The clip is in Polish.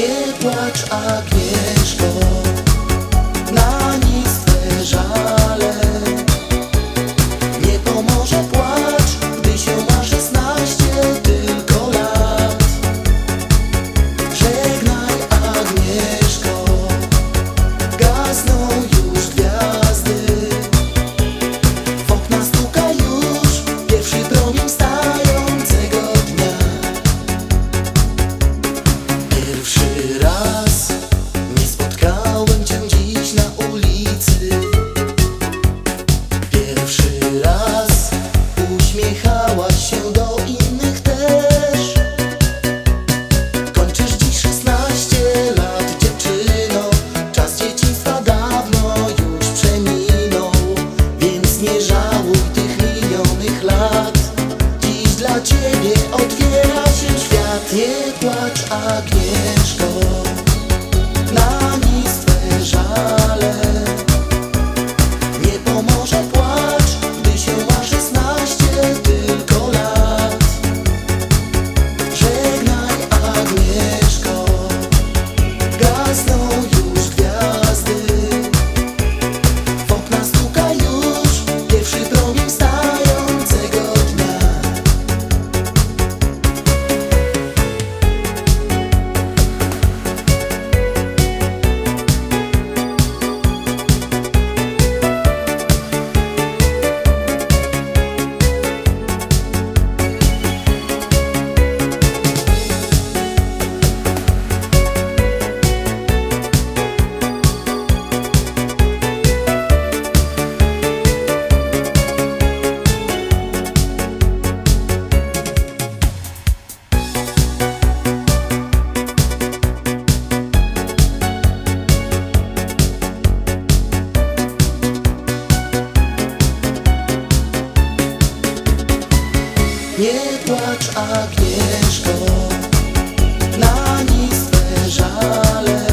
get what I get. Dites-moi Nie płacz Agnieszko, na nic te żale.